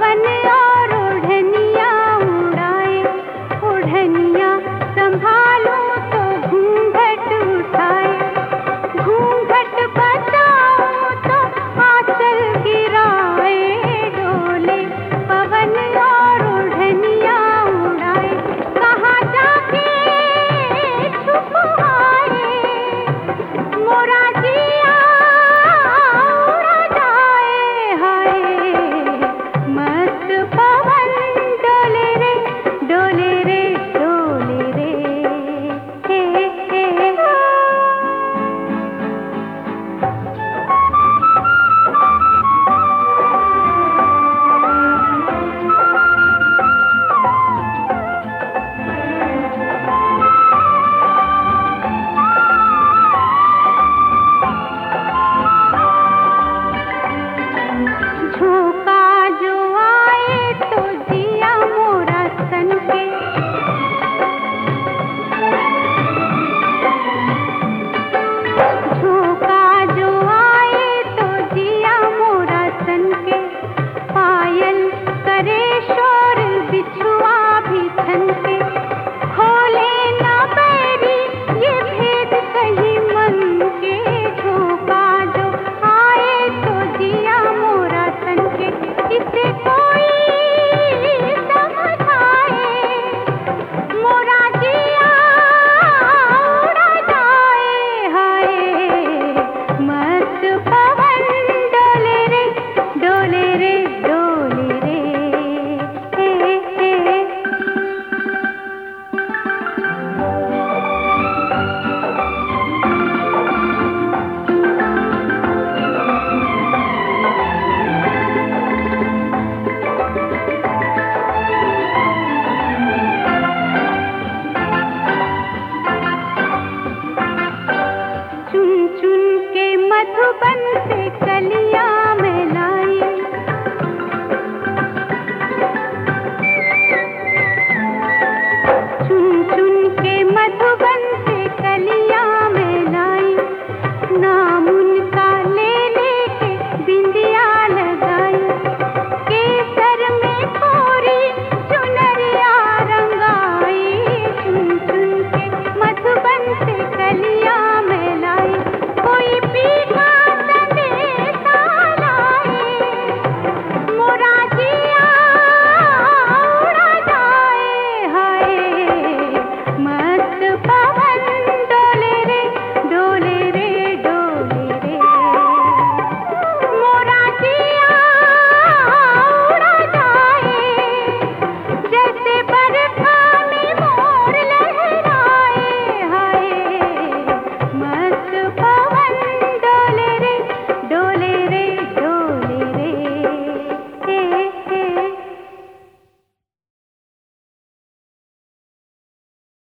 जीवन बनते कलिया